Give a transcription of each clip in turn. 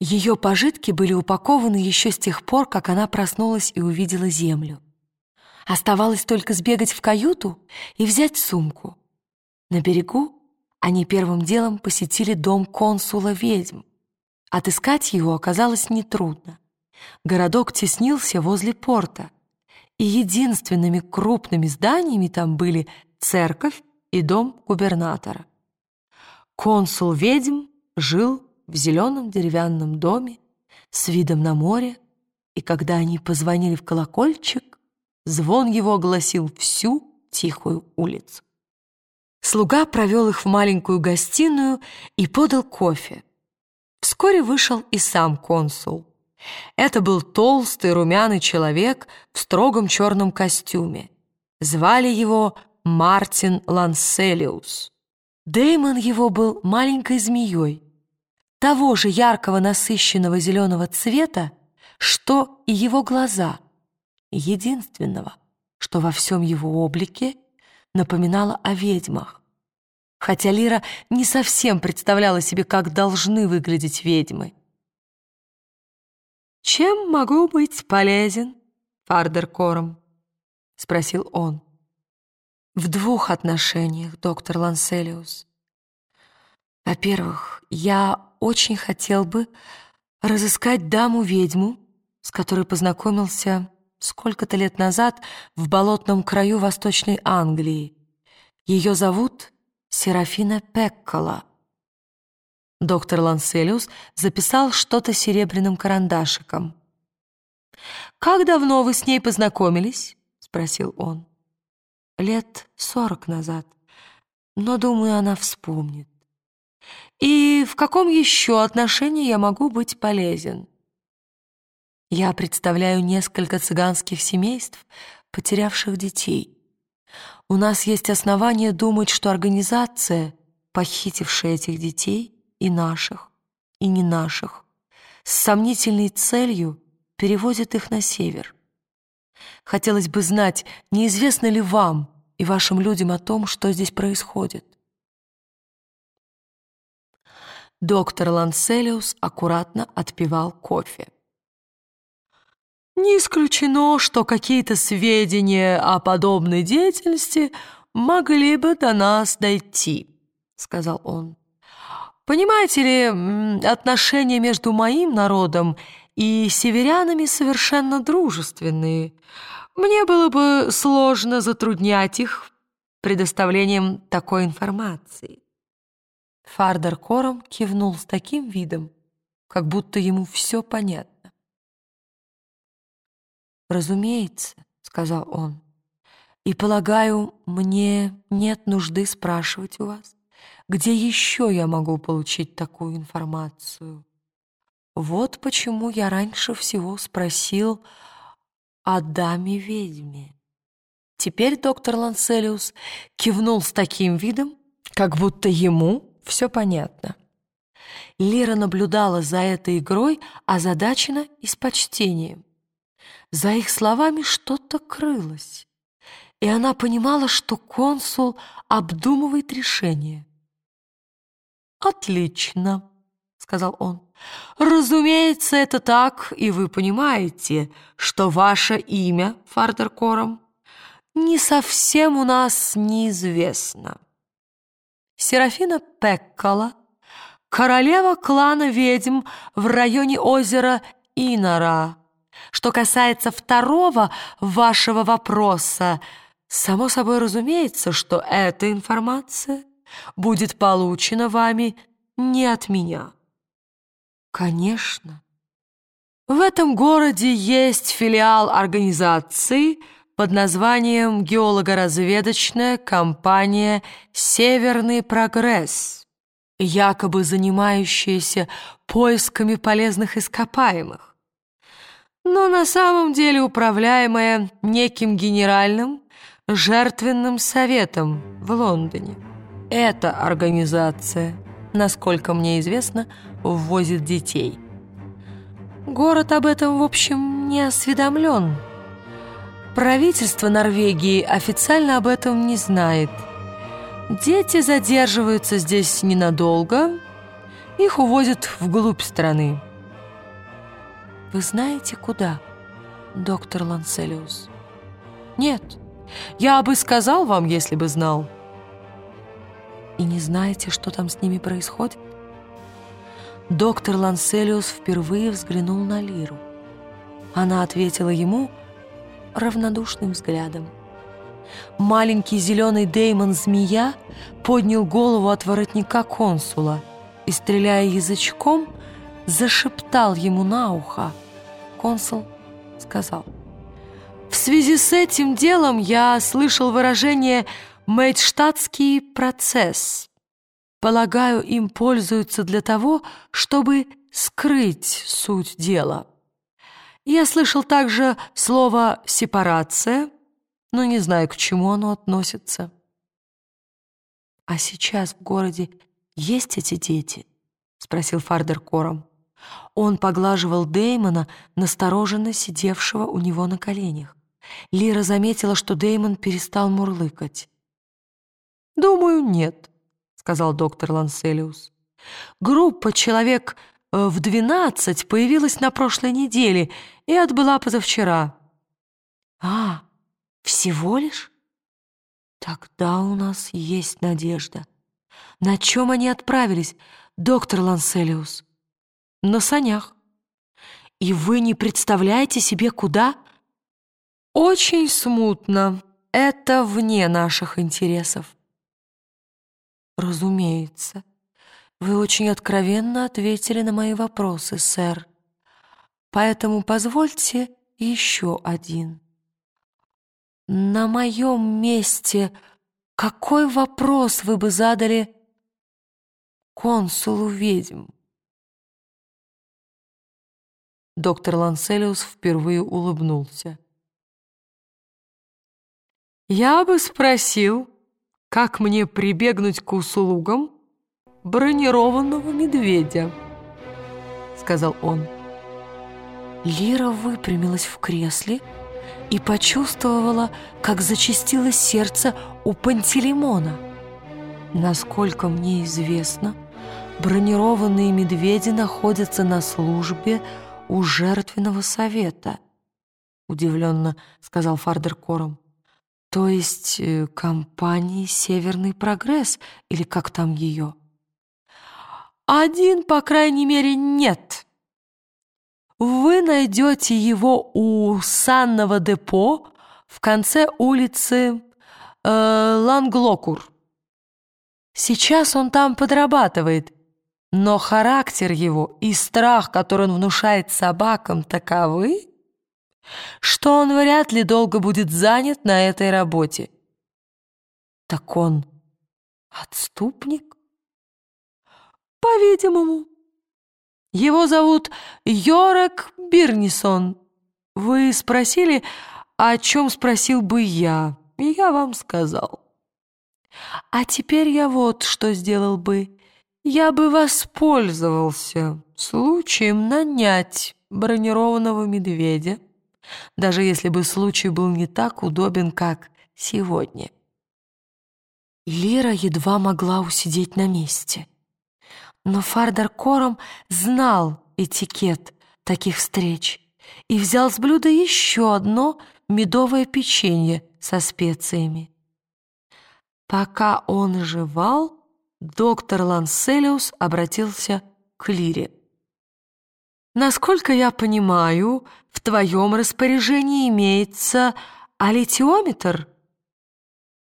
Ее пожитки были упакованы еще с тех пор, как она проснулась и увидела землю. Оставалось только сбегать в каюту и взять сумку. На берегу они первым делом посетили дом консула ведьм. Отыскать его оказалось нетрудно. Городок теснился возле порта, и единственными крупными зданиями там были церковь и дом губернатора. Консул ведьм жил в зеленом деревянном доме с видом на море, и когда они позвонили в колокольчик, звон его огласил всю тихую улицу. Слуга провел их в маленькую гостиную и подал кофе. Вскоре вышел и сам консул. Это был толстый румяный человек в строгом черном костюме. Звали его Мартин Ланселиус. Деймон его был маленькой змеей, того же яркого насыщенного зеленого цвета, что и его глаза, единственного, что во всем его облике напоминало о ведьмах. Хотя Лира не совсем представляла себе, как должны выглядеть ведьмы. «Чем могу быть полезен, Фардер Кором?» — спросил он. «В двух отношениях, доктор Ланселиус. Во-первых, я очень хотел бы разыскать даму-ведьму, с которой познакомился сколько-то лет назад в болотном краю Восточной Англии. Ее зовут Серафина Пеккола. Доктор Ланселиус записал что-то серебряным карандашиком. «Как давно вы с ней познакомились?» — спросил он. «Лет сорок назад, но, думаю, она вспомнит. И в каком еще отношении я могу быть полезен? Я представляю несколько цыганских семейств, потерявших детей. У нас есть основания думать, что организация, похитившая этих детей, и наших, и не наших, с сомнительной целью перевозит их на север. Хотелось бы знать, неизвестно ли вам и вашим людям о том, что здесь происходит. Доктор Ланселиус аккуратно отпивал кофе. «Не исключено, что какие-то сведения о подобной деятельности могли бы до нас дойти», — сказал он. «Понимаете ли, отношения между моим народом и северянами совершенно дружественные. Мне было бы сложно затруднять их предоставлением такой информации». Фардер Кором кивнул с таким видом, как будто ему все понятно. «Разумеется», — сказал он, — «и, полагаю, мне нет нужды спрашивать у вас, где еще я могу получить такую информацию. Вот почему я раньше всего спросил о даме-ведьме». Теперь доктор Ланселиус кивнул с таким видом, как будто ему все понятно. Лера наблюдала за этой игрой озадаченно и с почтением. За их словами что-то крылось, и она понимала, что консул обдумывает решение. «Отлично», — сказал он. «Разумеется, это так, и вы понимаете, что ваше имя, Фардеркором, не совсем у нас неизвестно». Серафина Пеккола, королева клана ведьм в районе озера Инора. Что касается второго вашего вопроса, само собой разумеется, что эта информация будет получена вами не от меня. Конечно. В этом городе есть филиал организации – под названием «Геолого-разведочная компания «Северный прогресс», якобы занимающаяся поисками полезных ископаемых, но на самом деле управляемая неким генеральным жертвенным советом в Лондоне. Эта организация, насколько мне известно, ввозит детей. Город об этом, в общем, не осведомлен, Правительство Норвегии официально об этом не знает. Дети задерживаются здесь ненадолго, их увозят вглубь страны. Вы знаете, куда, доктор Ланселиус? Нет, я бы сказал вам, если бы знал. И не знаете, что там с ними происходит? Доктор Ланселиус впервые взглянул на Лиру. Она ответила ему равнодушным взглядом. Маленький зеленый Деймон-змея поднял голову от воротника консула и, стреляя язычком, зашептал ему на ухо. Консул сказал, «В связи с этим делом я слышал выражение «мейдштадтский процесс». Полагаю, им пользуются для того, чтобы скрыть суть дела. Я слышал также слово «сепарация», но не знаю, к чему оно относится. «А сейчас в городе есть эти дети?» — спросил Фардер кором. Он поглаживал Деймона, настороженно сидевшего у него на коленях. Лира заметила, что Деймон перестал мурлыкать. «Думаю, нет», — сказал доктор Ланселиус. «Группа человек в двенадцать появилась на прошлой неделе и отбыла позавчера». «А, всего лишь? Тогда у нас есть надежда. На чем они отправились, доктор Ланселиус?» на санях. И вы не представляете себе, куда? Очень смутно. Это вне наших интересов. Разумеется. Вы очень откровенно ответили на мои вопросы, сэр. Поэтому позвольте еще один. На моем месте какой вопрос вы бы задали консулу ведьм? Доктор Ланселиус впервые улыбнулся. «Я бы спросил, как мне прибегнуть к услугам бронированного медведя», — сказал он. Лира выпрямилась в кресле и почувствовала, как зачастило сердце у Пантелеймона. Насколько мне известно, бронированные медведи находятся на службе у жертвенного совета», — удивленно сказал Фардер Кором. «То есть э, компании «Северный прогресс» или как там ее?» «Один, по крайней мере, нет. Вы найдете его у санного депо в конце улицы э, Ланглокур. Сейчас он там подрабатывает, но характер его и страх, который он внушает собакам, таковы, что он вряд ли долго будет занят на этой работе. Так он отступник? По-видимому. Его зовут Йорек Бирнисон. Вы спросили, о чем спросил бы я, и я вам сказал. А теперь я вот что сделал бы я бы воспользовался случаем нанять бронированного медведя, даже если бы случай был не так удобен, как сегодня. Лира едва могла усидеть на месте. Но Фардер Кором знал этикет таких встреч и взял с блюда еще одно медовое печенье со специями. Пока он жевал, доктор Ланселиус обратился к Лире. «Насколько я понимаю, в твоем распоряжении имеется алитиометр?»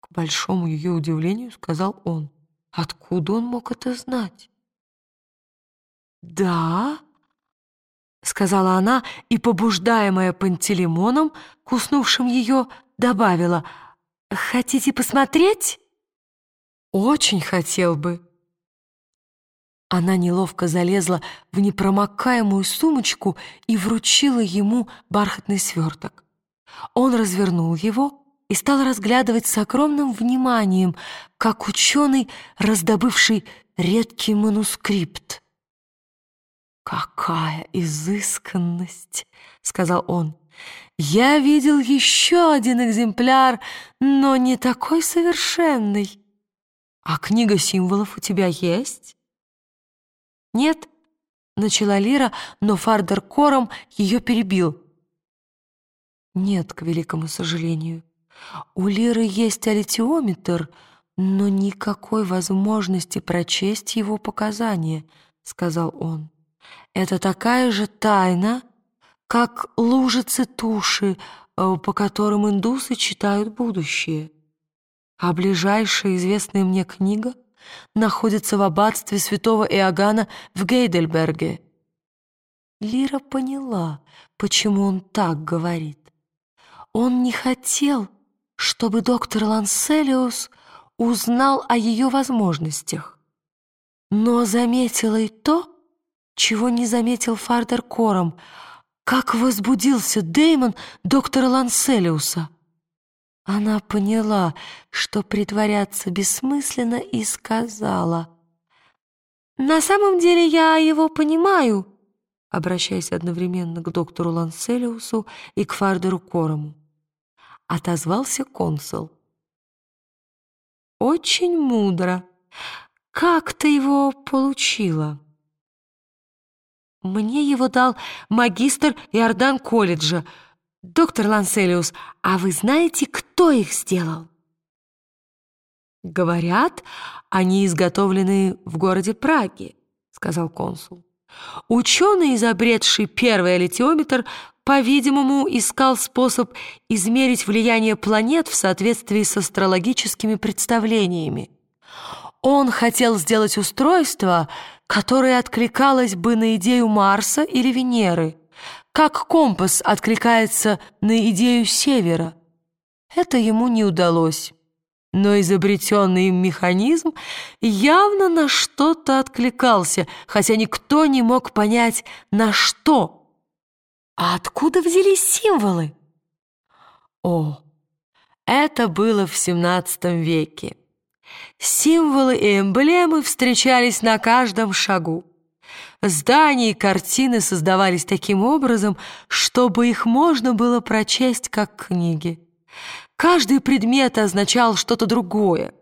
К большому ее удивлению сказал он. «Откуда он мог это знать?» «Да?» — сказала она и, побуждаемая Пантелеймоном, куснувшим ее, добавила. «Хотите посмотреть?» Очень хотел бы. Она неловко залезла в непромокаемую сумочку и вручила ему бархатный сверток. Он развернул его и стал разглядывать с огромным вниманием, как ученый, раздобывший редкий манускрипт. «Какая изысканность!» — сказал он. «Я видел еще один экземпляр, но не такой совершенный». «А книга символов у тебя есть?» «Нет, Начала Лира, но Фардер кором ее перебил. Нет, к великому сожалению. У Лиры есть аллитиометр, но никакой возможности прочесть его показания, сказал он. Это такая же тайна, как лужицы туши, э, по которым индусы читают будущее. А ближайшая известная мне книга находится в аббатстве святого Иоганна в Гейдельберге. Лира поняла, почему он так говорит. Он не хотел, чтобы доктор Ланселиус узнал о ее возможностях, но заметила и то, чего не заметил Фардер Кором, как возбудился Деймон доктора Ланселиуса. Она поняла, что притворяться бессмысленно, и сказала. «На самом деле я его понимаю», обращаясь одновременно к доктору Ланселиусу и к Фардеру Корому. Отозвался консул. «Очень мудро. Как ты его получила?» «Мне его дал магистр Иордан колледжа», «Доктор Ланселиус, а вы знаете, кто их сделал?» «Говорят, они изготовлены в городе Праге», — сказал консул. Ученый, изобретший первый аллитиометр, по-видимому, искал способ измерить влияние планет в соответствии с астрологическими представлениями. Он хотел сделать устройство, которое откликалось бы на идею Марса или Венеры — как компас откликается на идею севера. Это ему не удалось. Но изобретенный им механизм явно на что-то откликался, хотя никто не мог понять, на что. А откуда взялись символы? О, это было в XVII веке. Символы и эмблемы встречались на каждом шагу. Здания и картины создавались таким образом, чтобы их можно было прочесть как книги. Каждый предмет означал что-то другое.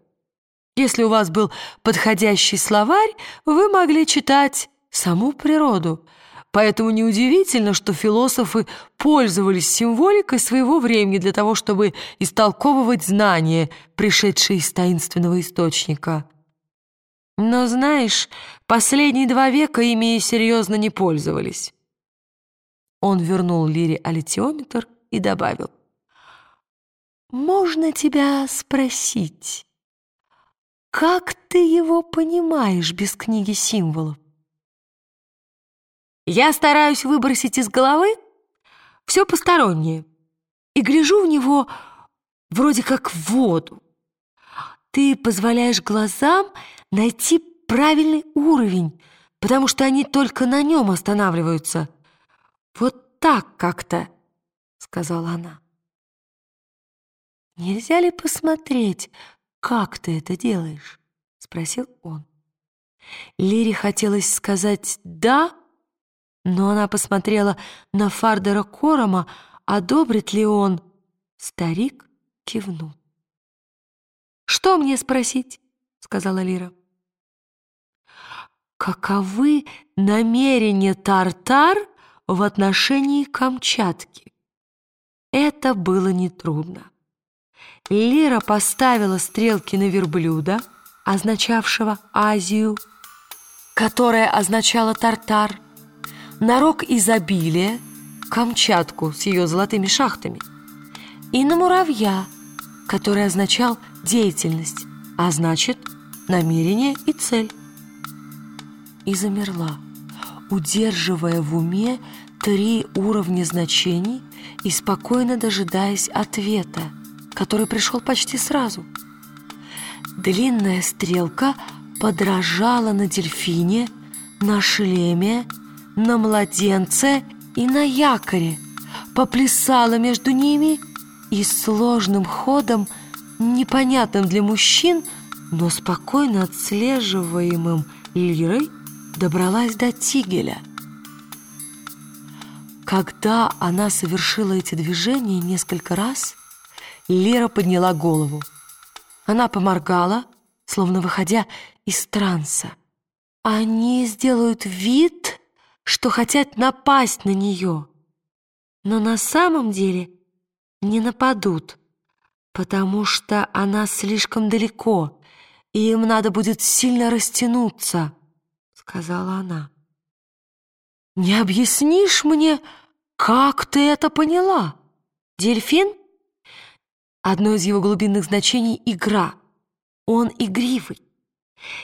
Если у вас был подходящий словарь, вы могли читать саму природу. Поэтому неудивительно, что философы пользовались символикой своего времени для того, чтобы истолковывать знания, пришедшие из таинственного источника. Но, знаешь, последние два века ими серьезно не пользовались. Он вернул Лире аллитиометр и добавил. «Можно тебя спросить, как ты его понимаешь без книги символов?» «Я стараюсь выбросить из головы все постороннее и гляжу в него вроде как в воду. Ты позволяешь глазам найти правильный уровень, потому что они только на нем останавливаются. Вот так как-то, — сказала она. «Нельзя ли посмотреть, как ты это делаешь?» — спросил он. Лире хотелось сказать «да», но она посмотрела на Фардера Корома, одобрит ли он. Старик кивнул. «Что мне спросить?» — сказала Лира. «Каковы намерения Тартар в отношении Камчатки?» Это было нетрудно. Лира поставила стрелки на верблюда, означавшего Азию, которая означала Тартар, на рог изобилия, Камчатку с ее золотыми шахтами, и на муравья, который означал деятельность, а значит, намерение и цель. И замерла, удерживая в уме три уровня значений и спокойно дожидаясь ответа, который пришел почти сразу. Длинная стрелка подражала на дельфине, на шлеме, на младенце и на якоре, поплясала между ними и сложным ходом – непонятным для мужчин, но спокойно отслеживаемым лирой, добралась до Тигеля. Когда она совершила эти движения несколько раз, Лера подняла голову. Она поморгала, словно выходя из транса. «Они сделают вид, что хотят напасть на нее. Но на самом деле не нападут, потому что она слишком далеко, и им надо будет сильно растянуться, — сказала она. «Не объяснишь мне, как ты это поняла? Дельфин?» Одно из его глубинных значений — игра. Он игривый.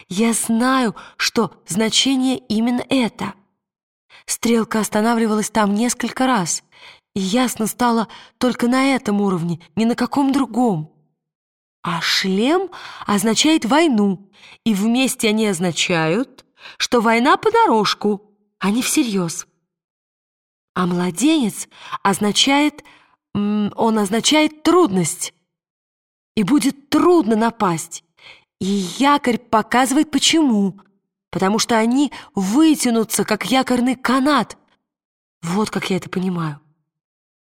Я знаю, что значение именно это. Стрелка останавливалась там несколько раз, и ясно стало только на этом уровне, ни на каком другом. А шлем означает войну, и вместе они означают, что война по дорожку, а не всерьез. А младенец означает, он означает трудность, и будет трудно напасть. И якорь показывает почему. Потому что они вытянутся, как якорный канат. Вот как я это понимаю.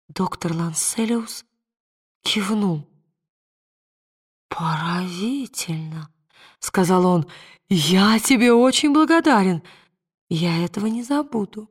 Доктор Ланселиус кивнул. «Поразительно», — сказал он. «Я тебе очень благодарен. Я этого не забуду».